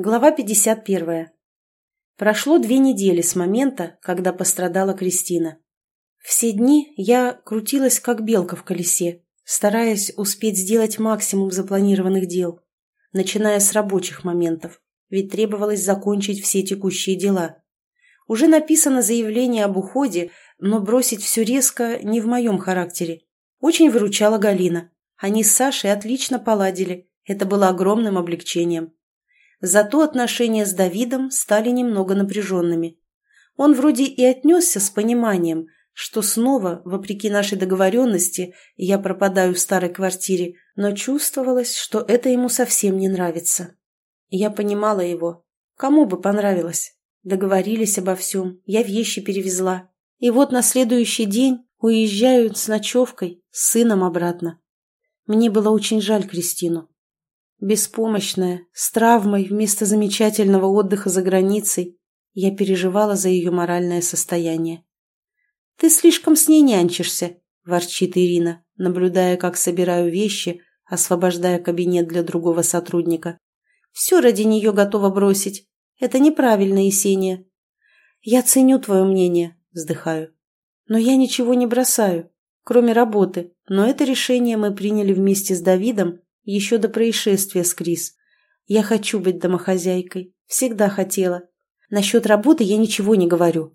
Глава 51. Прошло две недели с момента, когда пострадала Кристина. Все дни я крутилась, как белка в колесе, стараясь успеть сделать максимум запланированных дел, начиная с рабочих моментов, ведь требовалось закончить все текущие дела. Уже написано заявление об уходе, но бросить все резко не в моем характере. Очень выручала Галина. Они с Сашей отлично поладили, это было огромным облегчением. Зато отношения с Давидом стали немного напряженными. Он вроде и отнесся с пониманием, что снова, вопреки нашей договоренности, я пропадаю в старой квартире, но чувствовалось, что это ему совсем не нравится. Я понимала его. Кому бы понравилось? Договорились обо всем, я вещи перевезла. И вот на следующий день уезжаю с ночевкой, с сыном обратно. Мне было очень жаль Кристину. Беспомощная, с травмой вместо замечательного отдыха за границей, я переживала за ее моральное состояние. «Ты слишком с ней нянчишься», – ворчит Ирина, наблюдая, как собираю вещи, освобождая кабинет для другого сотрудника. «Все ради нее готова бросить. Это неправильно, Есения». «Я ценю твое мнение», – вздыхаю. «Но я ничего не бросаю, кроме работы, но это решение мы приняли вместе с Давидом еще до происшествия с Крис. Я хочу быть домохозяйкой. Всегда хотела. Насчет работы я ничего не говорю.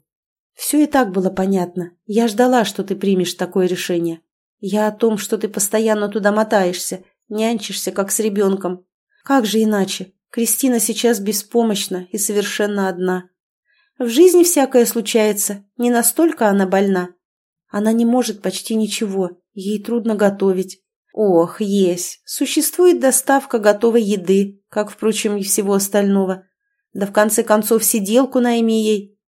Все и так было понятно. Я ждала, что ты примешь такое решение. Я о том, что ты постоянно туда мотаешься, нянчишься, как с ребенком. Как же иначе? Кристина сейчас беспомощна и совершенно одна. В жизни всякое случается, не настолько она больна. Она не может почти ничего, ей трудно готовить. Ох, есть. Существует доставка готовой еды, как, впрочем, и всего остального. Да в конце концов сиделку найми ей.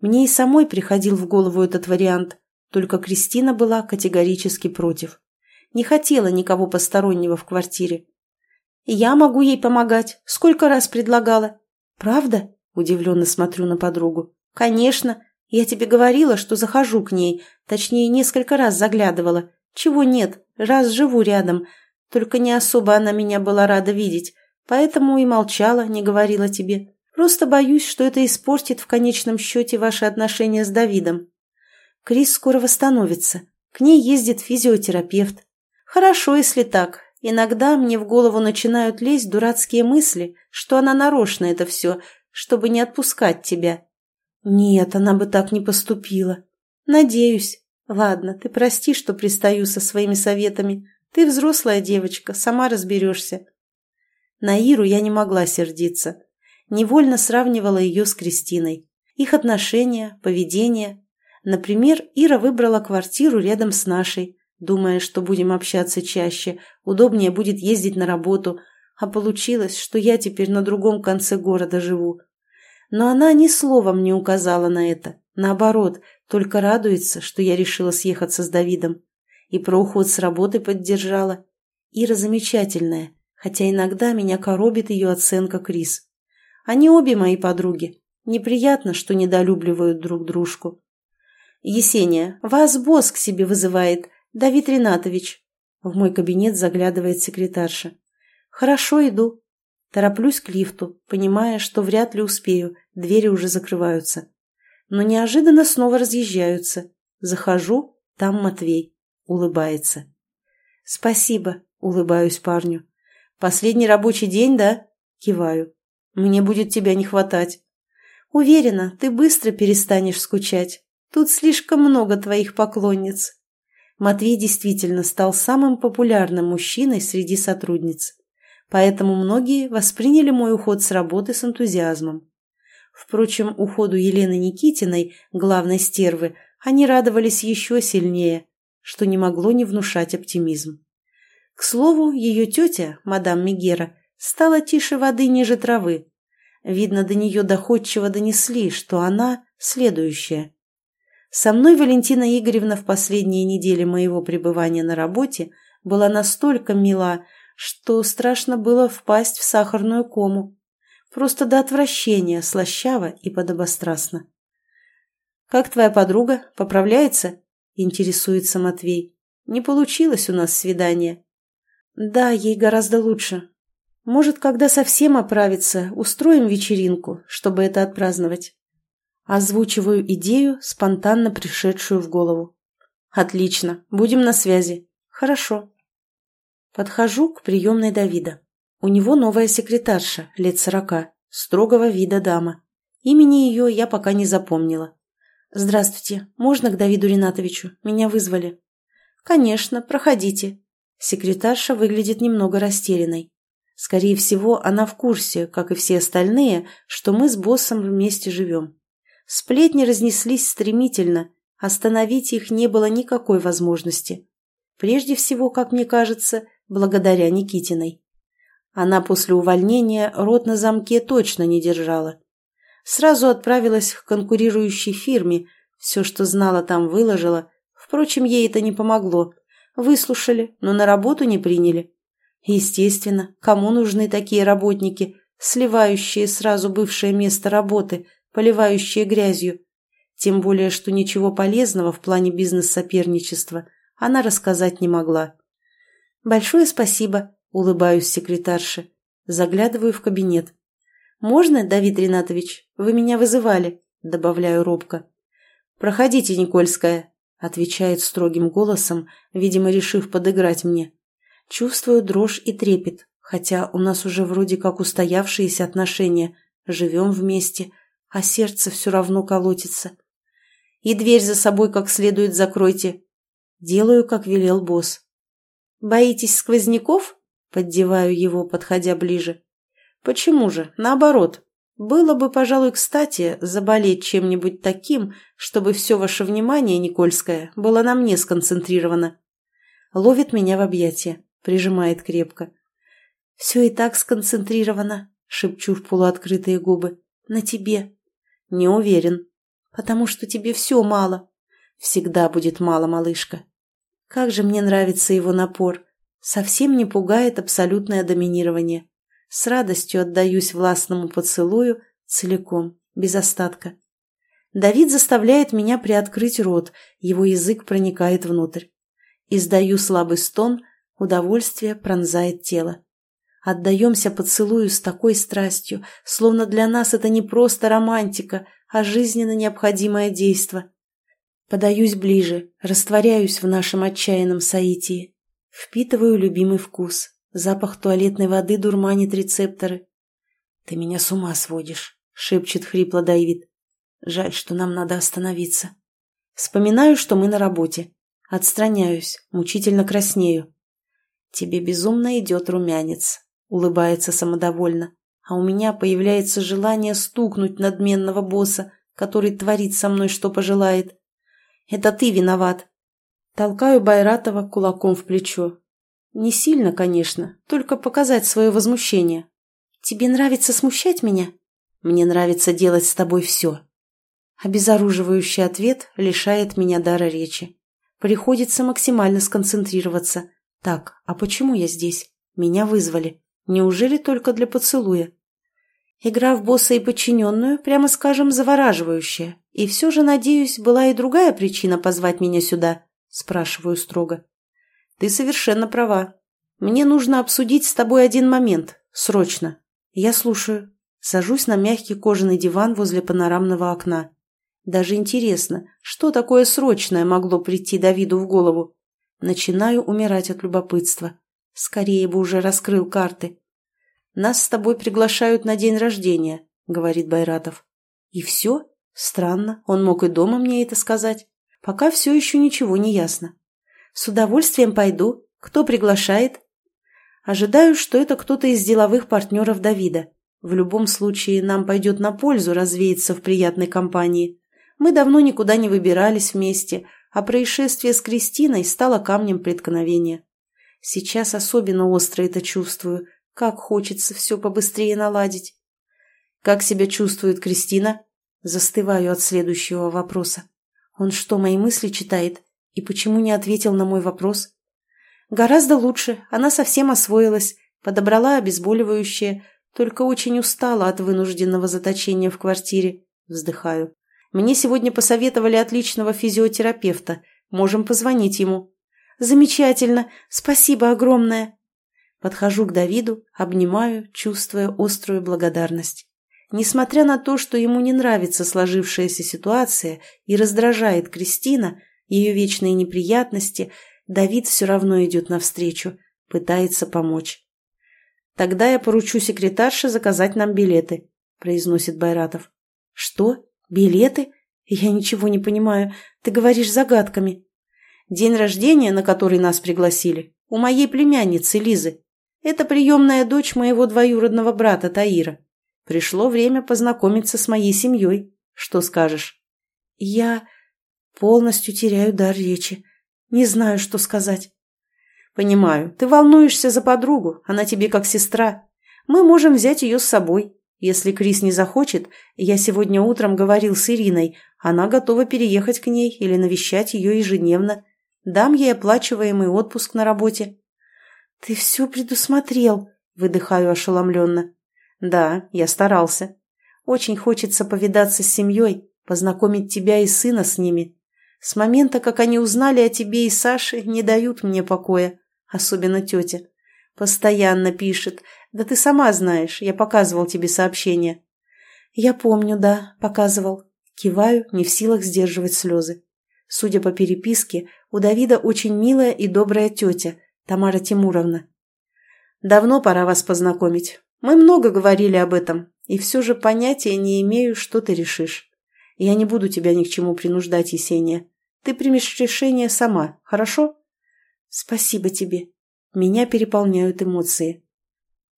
Мне и самой приходил в голову этот вариант, только Кристина была категорически против. Не хотела никого постороннего в квартире. «Я могу ей помогать. Сколько раз предлагала?» «Правда?» – удивленно смотрю на подругу. «Конечно. Я тебе говорила, что захожу к ней. Точнее, несколько раз заглядывала. Чего нет, раз живу рядом. Только не особо она меня была рада видеть, поэтому и молчала, не говорила тебе. Просто боюсь, что это испортит в конечном счете ваши отношения с Давидом. Крис скоро восстановится. К ней ездит физиотерапевт. Хорошо, если так. Иногда мне в голову начинают лезть дурацкие мысли, что она нарочно это все, чтобы не отпускать тебя. Нет, она бы так не поступила. Надеюсь. «Ладно, ты прости, что пристаю со своими советами. Ты взрослая девочка, сама разберешься». На Иру я не могла сердиться. Невольно сравнивала ее с Кристиной. Их отношения, поведение. Например, Ира выбрала квартиру рядом с нашей, думая, что будем общаться чаще, удобнее будет ездить на работу, а получилось, что я теперь на другом конце города живу. Но она ни словом не указала на это. Наоборот, только радуется, что я решила съехаться с Давидом. И про уход с работы поддержала. Ира замечательная, хотя иногда меня коробит ее оценка Крис. Они обе мои подруги. Неприятно, что недолюбливают друг дружку. «Есения, вас босс к себе вызывает, Давид Ринатович». В мой кабинет заглядывает секретарша. «Хорошо, иду». Тороплюсь к лифту, понимая, что вряд ли успею, двери уже закрываются но неожиданно снова разъезжаются. Захожу, там Матвей. Улыбается. «Спасибо», — улыбаюсь парню. «Последний рабочий день, да?» Киваю. «Мне будет тебя не хватать». «Уверена, ты быстро перестанешь скучать. Тут слишком много твоих поклонниц». Матвей действительно стал самым популярным мужчиной среди сотрудниц. Поэтому многие восприняли мой уход с работы с энтузиазмом. Впрочем, уходу Елены Никитиной, главной стервы, они радовались еще сильнее, что не могло не внушать оптимизм. К слову, ее тетя, мадам Мегера, стала тише воды ниже травы. Видно, до нее доходчиво донесли, что она следующая. Со мной Валентина Игоревна в последние недели моего пребывания на работе была настолько мила, что страшно было впасть в сахарную кому. Просто до отвращения, слащаво и подобострастно. «Как твоя подруга? Поправляется?» – интересуется Матвей. «Не получилось у нас свидание». «Да, ей гораздо лучше». Может, когда совсем оправится, устроим вечеринку, чтобы это отпраздновать. Озвучиваю идею, спонтанно пришедшую в голову. Отлично, будем на связи. Хорошо. Подхожу к приемной Давида. У него новая секретарша, лет сорока, строгого вида дама. Имени ее я пока не запомнила. «Здравствуйте. Можно к Давиду Ринатовичу? Меня вызвали». «Конечно, проходите». Секретарша выглядит немного растерянной. Скорее всего, она в курсе, как и все остальные, что мы с боссом вместе живем. Сплетни разнеслись стремительно, остановить их не было никакой возможности. Прежде всего, как мне кажется, благодаря Никитиной. Она после увольнения рот на замке точно не держала. Сразу отправилась к конкурирующей фирме, все, что знала, там выложила. Впрочем, ей это не помогло. Выслушали, но на работу не приняли. Естественно, кому нужны такие работники, сливающие сразу бывшее место работы, поливающие грязью? Тем более, что ничего полезного в плане бизнес-соперничества она рассказать не могла. «Большое спасибо», — улыбаюсь секретарше. Заглядываю в кабинет. «Можно, Давид Ринатович? Вы меня вызывали», — добавляю робко. «Проходите, Никольская», — отвечает строгим голосом, видимо, решив подыграть мне. Чувствую дрожь и трепет, хотя у нас уже вроде как устоявшиеся отношения, живем вместе, а сердце все равно колотится. «И дверь за собой как следует закройте». Делаю, как велел босс. «Боитесь сквозняков?» — поддеваю его, подходя ближе. Почему же? Наоборот. Было бы, пожалуй, кстати, заболеть чем-нибудь таким, чтобы все ваше внимание, Никольское, было на мне сконцентрировано. Ловит меня в объятия, прижимает крепко. «Все и так сконцентрировано», — шепчу в полуоткрытые губы. «На тебе». «Не уверен». «Потому что тебе все мало». «Всегда будет мало, малышка». Как же мне нравится его напор. Совсем не пугает абсолютное доминирование. С радостью отдаюсь властному поцелую целиком, без остатка. Давид заставляет меня приоткрыть рот, его язык проникает внутрь. Издаю слабый стон, удовольствие пронзает тело. Отдаемся поцелую с такой страстью, словно для нас это не просто романтика, а жизненно необходимое действо. Подаюсь ближе, растворяюсь в нашем отчаянном соитии. Впитываю любимый вкус, Запах туалетной воды дурманит рецепторы. «Ты меня с ума сводишь», — шепчет хрипло Дэвид. «Жаль, что нам надо остановиться». Вспоминаю, что мы на работе. Отстраняюсь, мучительно краснею. «Тебе безумно идет румянец», — улыбается самодовольно. А у меня появляется желание стукнуть надменного босса, который творит со мной, что пожелает. «Это ты виноват». Толкаю Байратова кулаком в плечо. Не сильно, конечно, только показать свое возмущение. Тебе нравится смущать меня? Мне нравится делать с тобой все. Обезоруживающий ответ лишает меня дара речи. Приходится максимально сконцентрироваться. Так, а почему я здесь? Меня вызвали. Неужели только для поцелуя? Игра в босса и подчиненную, прямо скажем, завораживающая. И все же, надеюсь, была и другая причина позвать меня сюда? Спрашиваю строго. «Ты совершенно права. Мне нужно обсудить с тобой один момент. Срочно. Я слушаю. Сажусь на мягкий кожаный диван возле панорамного окна. Даже интересно, что такое срочное могло прийти Давиду в голову? Начинаю умирать от любопытства. Скорее бы уже раскрыл карты. «Нас с тобой приглашают на день рождения», — говорит Байратов. «И все? Странно, он мог и дома мне это сказать. Пока все еще ничего не ясно. С удовольствием пойду. Кто приглашает? Ожидаю, что это кто-то из деловых партнеров Давида. В любом случае, нам пойдет на пользу развеяться в приятной компании. Мы давно никуда не выбирались вместе, а происшествие с Кристиной стало камнем преткновения. Сейчас особенно остро это чувствую. Как хочется все побыстрее наладить. Как себя чувствует Кристина? Застываю от следующего вопроса. Он что, мои мысли читает? И почему не ответил на мой вопрос? Гораздо лучше, она совсем освоилась, подобрала обезболивающее, только очень устала от вынужденного заточения в квартире. Вздыхаю. Мне сегодня посоветовали отличного физиотерапевта. Можем позвонить ему. Замечательно, спасибо огромное. Подхожу к Давиду, обнимаю, чувствуя острую благодарность. Несмотря на то, что ему не нравится сложившаяся ситуация и раздражает Кристина, ее вечные неприятности, Давид все равно идет навстречу, пытается помочь. «Тогда я поручу секретарше заказать нам билеты», – произносит Байратов. «Что? Билеты? Я ничего не понимаю. Ты говоришь загадками». «День рождения, на который нас пригласили, у моей племянницы Лизы. Это приемная дочь моего двоюродного брата Таира. Пришло время познакомиться с моей семьей. Что скажешь?» «Я полностью теряю дар речи. Не знаю, что сказать». «Понимаю. Ты волнуешься за подругу. Она тебе как сестра. Мы можем взять ее с собой. Если Крис не захочет, я сегодня утром говорил с Ириной, она готова переехать к ней или навещать ее ежедневно. Дам ей оплачиваемый отпуск на работе». «Ты все предусмотрел», — выдыхаю ошеломленно. «Да, я старался. Очень хочется повидаться с семьей, познакомить тебя и сына с ними. С момента, как они узнали о тебе и Саше, не дают мне покоя, особенно тетя. Постоянно пишет. Да ты сама знаешь, я показывал тебе сообщение». «Я помню, да, показывал». Киваю, не в силах сдерживать слезы. Судя по переписке, у Давида очень милая и добрая тетя, Тамара Тимуровна. «Давно пора вас познакомить. Мы много говорили об этом, и все же понятия не имею, что ты решишь. Я не буду тебя ни к чему принуждать, Есения. Ты примешь решение сама, хорошо? Спасибо тебе. Меня переполняют эмоции.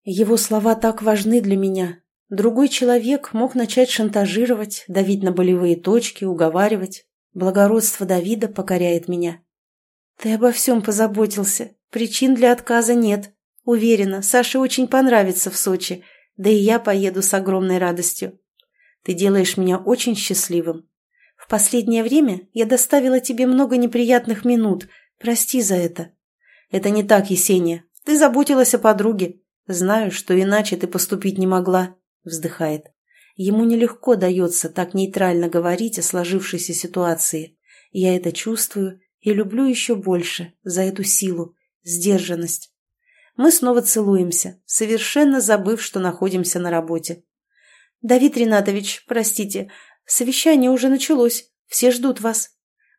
Его слова так важны для меня. Другой человек мог начать шантажировать, давить на болевые точки, уговаривать. Благородство Давида покоряет меня. Ты обо всем позаботился. Причин для отказа нет. Уверена, Саше очень понравится в Сочи, да и я поеду с огромной радостью. Ты делаешь меня очень счастливым. В последнее время я доставила тебе много неприятных минут. Прости за это. Это не так, Есения. Ты заботилась о подруге. Знаю, что иначе ты поступить не могла. Вздыхает. Ему нелегко дается так нейтрально говорить о сложившейся ситуации. Я это чувствую и люблю еще больше за эту силу, сдержанность. Мы снова целуемся, совершенно забыв, что находимся на работе. «Давид Ринатович, простите, совещание уже началось, все ждут вас».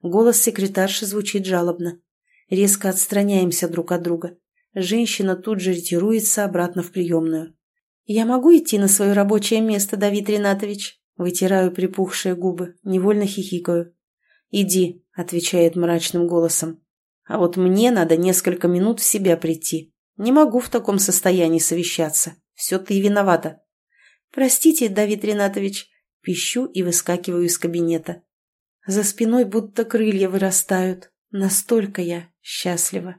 Голос секретарши звучит жалобно. Резко отстраняемся друг от друга. Женщина тут же ретируется обратно в приемную. «Я могу идти на свое рабочее место, Давид Ринатович?» Вытираю припухшие губы, невольно хихикаю. «Иди», — отвечает мрачным голосом. «А вот мне надо несколько минут в себя прийти». Не могу в таком состоянии совещаться. Все ты виновата. Простите, Давид Ринатович. Пищу и выскакиваю из кабинета. За спиной будто крылья вырастают. Настолько я счастлива.